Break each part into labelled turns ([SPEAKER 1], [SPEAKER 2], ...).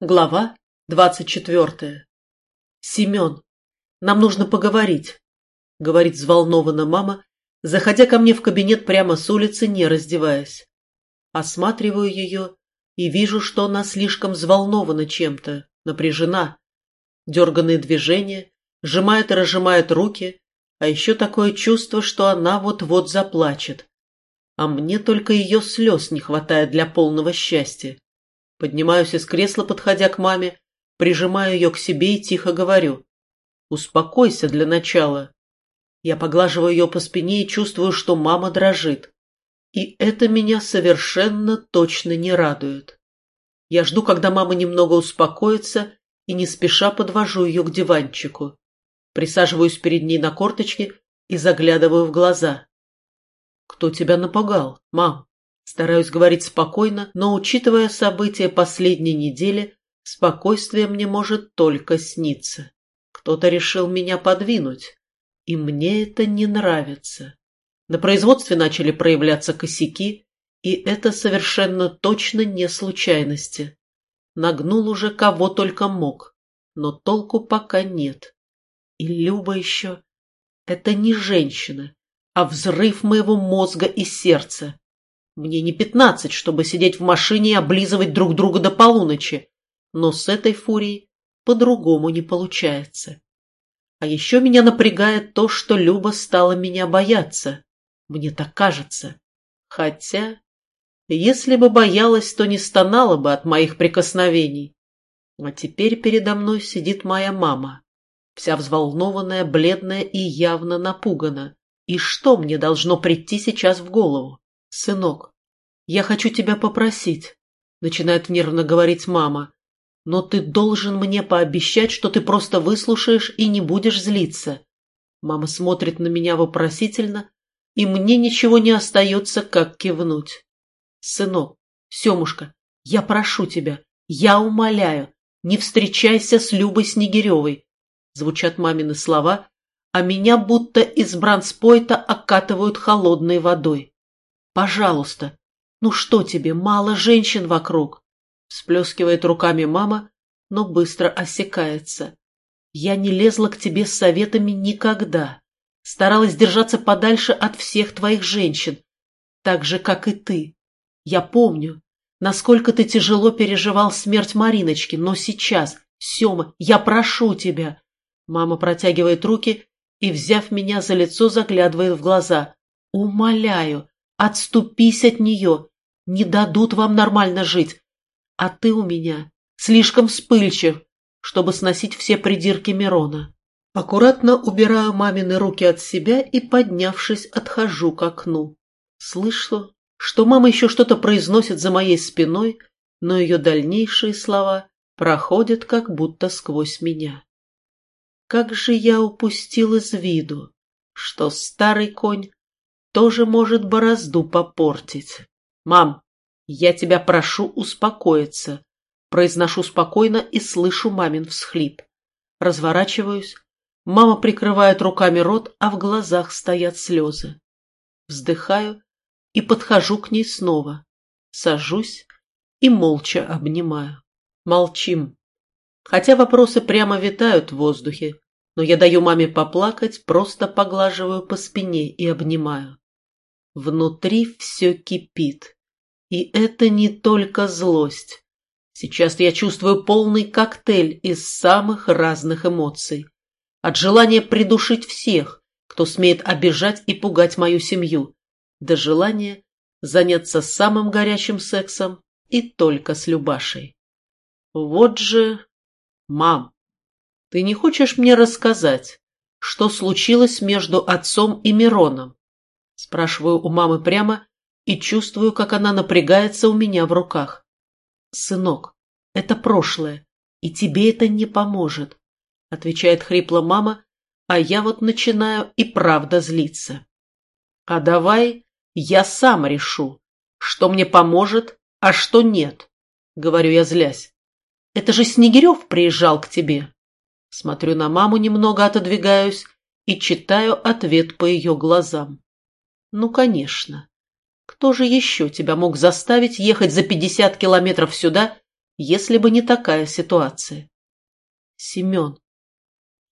[SPEAKER 1] Глава двадцать четвертая. «Семен, нам нужно поговорить», — говорит взволнованно мама, заходя ко мне в кабинет прямо с улицы, не раздеваясь. Осматриваю ее и вижу, что она слишком взволнована чем-то, напряжена. Дерганные движения, сжимает и разжимает руки, а еще такое чувство, что она вот-вот заплачет. А мне только ее слез не хватает для полного счастья. Поднимаюсь из кресла, подходя к маме, прижимаю ее к себе и тихо говорю. «Успокойся для начала». Я поглаживаю ее по спине и чувствую, что мама дрожит. И это меня совершенно точно не радует. Я жду, когда мама немного успокоится, и не спеша подвожу ее к диванчику. Присаживаюсь перед ней на корточке и заглядываю в глаза. «Кто тебя напугал, мам?» Стараюсь говорить спокойно, но, учитывая события последней недели, спокойствие мне может только сниться. Кто-то решил меня подвинуть, и мне это не нравится. На производстве начали проявляться косяки, и это совершенно точно не случайности. Нагнул уже кого только мог, но толку пока нет. И Люба еще... Это не женщина, а взрыв моего мозга и сердца. Мне не пятнадцать, чтобы сидеть в машине и облизывать друг друга до полуночи. Но с этой фурией по-другому не получается. А еще меня напрягает то, что Люба стала меня бояться. Мне так кажется. Хотя, если бы боялась, то не стонала бы от моих прикосновений. А теперь передо мной сидит моя мама, вся взволнованная, бледная и явно напугана. И что мне должно прийти сейчас в голову? «Сынок, я хочу тебя попросить», — начинает нервно говорить мама, «но ты должен мне пообещать, что ты просто выслушаешь и не будешь злиться». Мама смотрит на меня вопросительно, и мне ничего не остается, как кивнуть. «Сынок, Семушка, я прошу тебя, я умоляю, не встречайся с Любой Снегиревой», звучат мамины слова, а меня будто из бранспойта окатывают холодной водой. Пожалуйста. Ну что тебе, мало женщин вокруг? Всплескивает руками мама, но быстро осекается. Я не лезла к тебе с советами никогда. Старалась держаться подальше от всех твоих женщин, так же, как и ты. Я помню, насколько ты тяжело переживал смерть Мариночки, но сейчас, Сема, я прошу тебя. Мама протягивает руки и, взяв меня за лицо, заглядывает в глаза. Умоляю, Отступись от нее. Не дадут вам нормально жить. А ты у меня слишком вспыльчив, чтобы сносить все придирки Мирона. Аккуратно убираю мамины руки от себя и, поднявшись, отхожу к окну. Слышу, что мама еще что-то произносит за моей спиной, но ее дальнейшие слова проходят как будто сквозь меня. Как же я упустил из виду, что старый конь тоже может борозду попортить. «Мам, я тебя прошу успокоиться», произношу спокойно и слышу мамин всхлип. Разворачиваюсь. Мама прикрывает руками рот, а в глазах стоят слезы. Вздыхаю и подхожу к ней снова. Сажусь и молча обнимаю. Молчим. Хотя вопросы прямо витают в воздухе, но я даю маме поплакать, просто поглаживаю по спине и обнимаю. Внутри все кипит. И это не только злость. Сейчас я чувствую полный коктейль из самых разных эмоций. От желания придушить всех, кто смеет обижать и пугать мою семью, до желания заняться самым горячим сексом и только с Любашей. Вот же... Мам, ты не хочешь мне рассказать, что случилось между отцом и Мироном? Спрашиваю у мамы прямо и чувствую, как она напрягается у меня в руках. «Сынок, это прошлое, и тебе это не поможет», — отвечает хрипло мама, а я вот начинаю и правда злиться. «А давай я сам решу, что мне поможет, а что нет», — говорю я злясь. «Это же Снегирев приезжал к тебе». Смотрю на маму, немного отодвигаюсь и читаю ответ по ее глазам. Ну, конечно. Кто же еще тебя мог заставить ехать за пятьдесят километров сюда если бы не такая ситуация. Семен,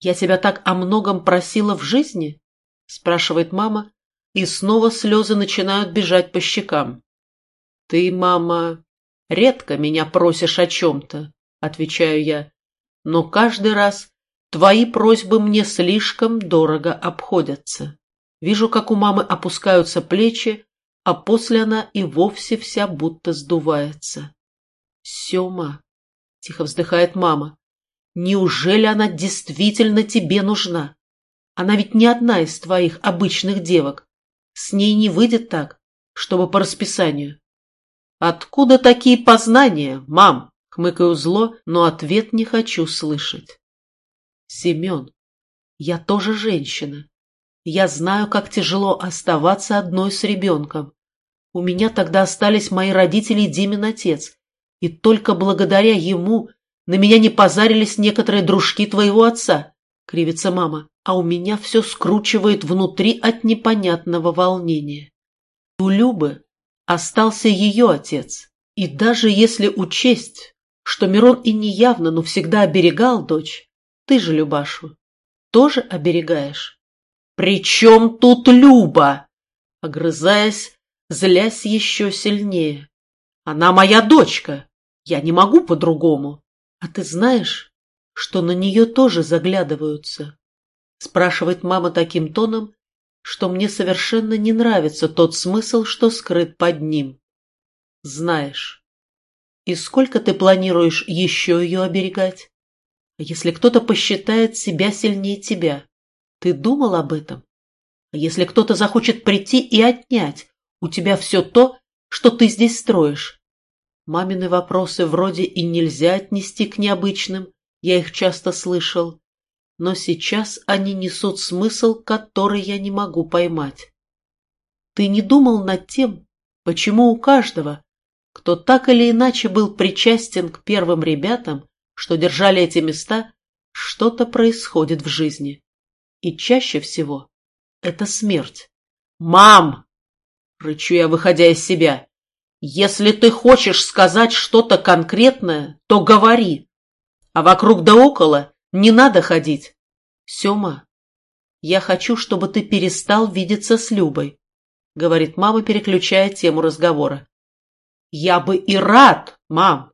[SPEAKER 1] я тебя так о многом просила в жизни? Спрашивает мама, и снова слезы начинают бежать по щекам. Ты, мама, редко меня просишь о чем-то, отвечаю я, но каждый раз твои просьбы мне слишком дорого обходятся. Вижу, как у мамы опускаются плечи, а после она и вовсе вся будто сдувается. «Сема!» — тихо вздыхает мама. «Неужели она действительно тебе нужна? Она ведь не одна из твоих обычных девок. С ней не выйдет так, чтобы по расписанию». «Откуда такие познания, мам?» — хмыкаю зло, но ответ не хочу слышать. «Семен, я тоже женщина. Я знаю, как тяжело оставаться одной с ребенком. У меня тогда остались мои родители и Димин отец, и только благодаря ему на меня не позарились некоторые дружки твоего отца, — кривится мама, а у меня все скручивает внутри от непонятного волнения. У Любы остался ее отец, и даже если учесть, что Мирон и неявно, но всегда оберегал дочь, ты же Любашу тоже оберегаешь. — При чем тут Люба? Огрызаясь, злясь еще сильнее. Она моя дочка. Я не могу по-другому. А ты знаешь, что на нее тоже заглядываются? Спрашивает мама таким тоном, что мне совершенно не нравится тот смысл, что скрыт под ним. Знаешь. И сколько ты планируешь еще ее оберегать? А если кто-то посчитает себя сильнее тебя? Ты думал об этом? А если кто-то захочет прийти и отнять у тебя все то, что ты здесь строишь. Мамины вопросы вроде и нельзя отнести к необычным, я их часто слышал, но сейчас они несут смысл, который я не могу поймать. Ты не думал над тем, почему у каждого, кто так или иначе был причастен к первым ребятам, что держали эти места, что-то происходит в жизни. И чаще всего это смерть. «Мам!» — рычу я, выходя из себя. «Если ты хочешь сказать что-то конкретное, то говори. А вокруг да около не надо ходить. Сема, я хочу, чтобы ты перестал видеться с Любой», — говорит мама, переключая тему разговора. «Я бы и рад, мам.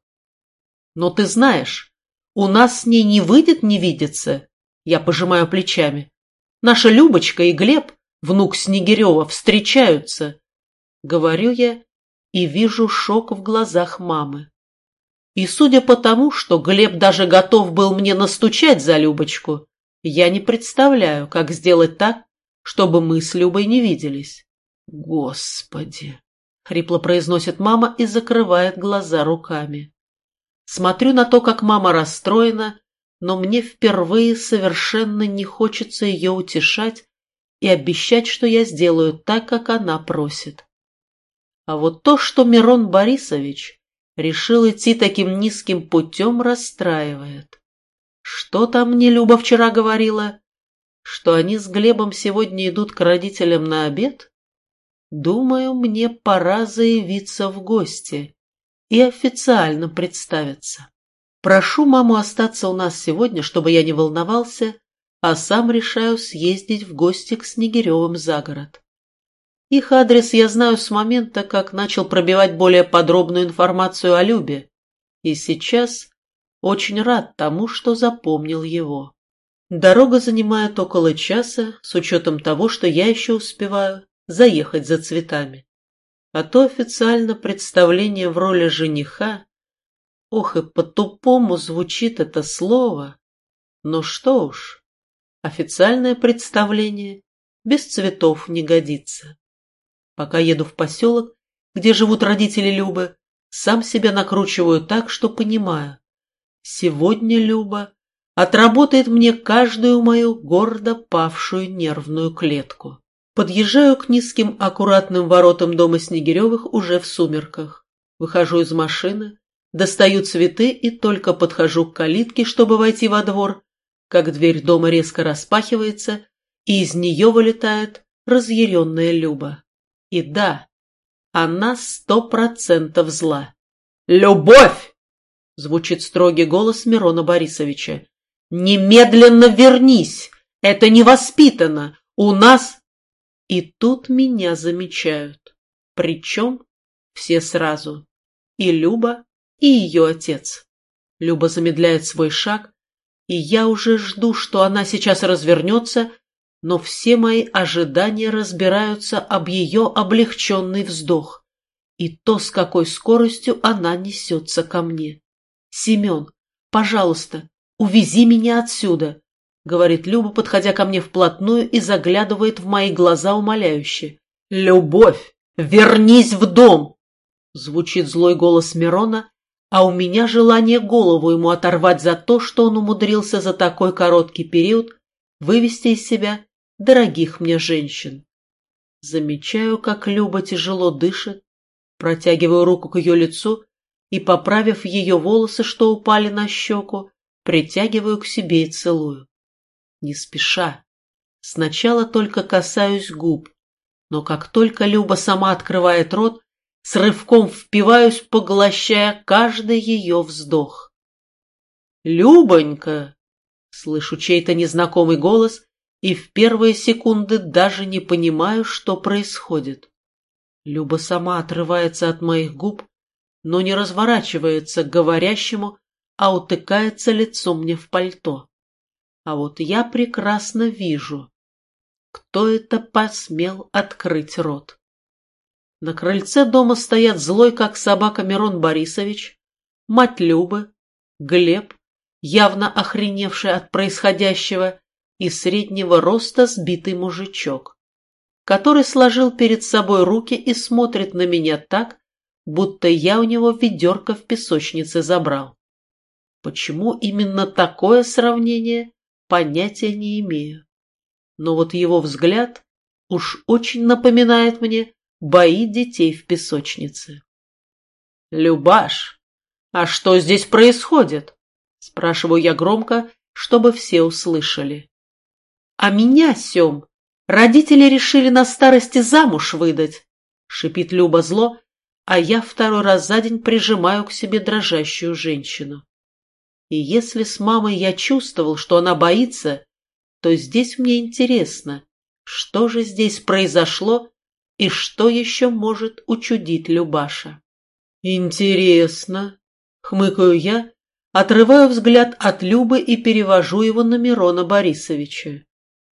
[SPEAKER 1] Но ты знаешь, у нас с ней не выйдет не видеться», — я пожимаю плечами. «Наша Любочка и Глеб, внук Снегирева, встречаются» Говорю я и вижу шок в глазах мамы. И судя по тому, что Глеб даже готов был мне настучать за Любочку, я не представляю, как сделать так, чтобы мы с Любой не виделись. Господи! — хрипло произносит мама и закрывает глаза руками. Смотрю на то, как мама расстроена, но мне впервые совершенно не хочется ее утешать и обещать, что я сделаю так, как она просит. А вот то, что Мирон Борисович решил идти таким низким путем, расстраивает. Что там мне Люба вчера говорила? Что они с Глебом сегодня идут к родителям на обед? Думаю, мне пора заявиться в гости и официально представиться. Прошу маму остаться у нас сегодня, чтобы я не волновался, а сам решаю съездить в гости к Снегиревым за город. Их адрес я знаю с момента, как начал пробивать более подробную информацию о Любе, и сейчас очень рад тому, что запомнил его. Дорога занимает около часа, с учетом того, что я еще успеваю заехать за цветами. А то официально представление в роли жениха, ох и по-тупому звучит это слово, но что уж, официальное представление без цветов не годится. Пока еду в поселок, где живут родители Любы, сам себя накручиваю так, что понимаю. Сегодня Люба отработает мне каждую мою гордо павшую нервную клетку. Подъезжаю к низким аккуратным воротам дома Снегиревых уже в сумерках. Выхожу из машины, достаю цветы и только подхожу к калитке, чтобы войти во двор, как дверь дома резко распахивается, и из нее вылетает разъяренная Люба. И да, она сто процентов зла. «Любовь!» — звучит строгий голос Мирона Борисовича. «Немедленно вернись! Это невоспитанно! У нас...» И тут меня замечают. Причем все сразу. И Люба, и ее отец. Люба замедляет свой шаг, и я уже жду, что она сейчас развернется, но все мои ожидания разбираются об ее облегченный вздох и то, с какой скоростью она несется ко мне. «Семен, пожалуйста, увези меня отсюда», — говорит Люба, подходя ко мне вплотную и заглядывает в мои глаза умоляюще. «Любовь, вернись в дом!» — звучит злой голос Мирона, а у меня желание голову ему оторвать за то, что он умудрился за такой короткий период вывести из себя дорогих мне женщин. Замечаю, как Люба тяжело дышит, протягиваю руку к ее лицу и, поправив ее волосы, что упали на щеку, притягиваю к себе и целую. Не спеша. Сначала только касаюсь губ, но как только Люба сама открывает рот, с рывком впиваюсь, поглощая каждый ее вздох. «Любонька!» — слышу чей-то незнакомый голос и в первые секунды даже не понимаю, что происходит. Люба сама отрывается от моих губ, но не разворачивается к говорящему, а утыкается лицом мне в пальто. А вот я прекрасно вижу, кто это посмел открыть рот. На крыльце дома стоят злой, как собака, Мирон Борисович, мать Любы, Глеб, явно охреневший от происходящего, и среднего роста сбитый мужичок, который сложил перед собой руки и смотрит на меня так, будто я у него ведерко в песочнице забрал. Почему именно такое сравнение, понятия не имею. Но вот его взгляд уж очень напоминает мне Бои детей в песочнице. «Любаш, а что здесь происходит?» Спрашиваю я громко, чтобы все услышали. «А меня, Сем, родители решили на старости замуж выдать», шипит Люба зло, а я второй раз за день прижимаю к себе дрожащую женщину. И если с мамой я чувствовал, что она боится, то здесь мне интересно, что же здесь произошло и что еще может учудить Любаша? «Интересно», — хмыкаю я, отрываю взгляд от Любы и перевожу его на Мирона Борисовича.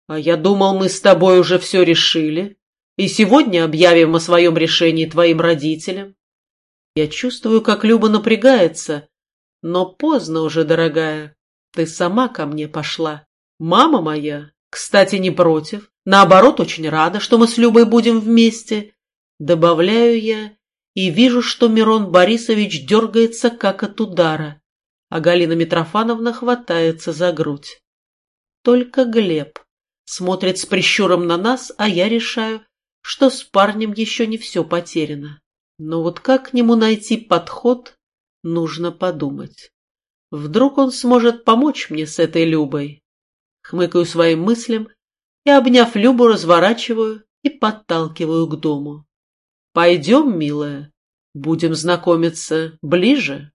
[SPEAKER 1] «А я думал, мы с тобой уже все решили, и сегодня объявим о своем решении твоим родителям». Я чувствую, как Люба напрягается, но поздно уже, дорогая. Ты сама ко мне пошла. Мама моя, кстати, не против. Наоборот, очень рада, что мы с Любой будем вместе. Добавляю я и вижу, что Мирон Борисович дергается, как от удара, а Галина Митрофановна хватается за грудь. Только Глеб смотрит с прищуром на нас, а я решаю, что с парнем еще не все потеряно. Но вот как к нему найти подход, нужно подумать. Вдруг он сможет помочь мне с этой Любой. Хмыкаю своим мыслям и, обняв Любу, разворачиваю и подталкиваю к дому. «Пойдем, милая, будем знакомиться ближе».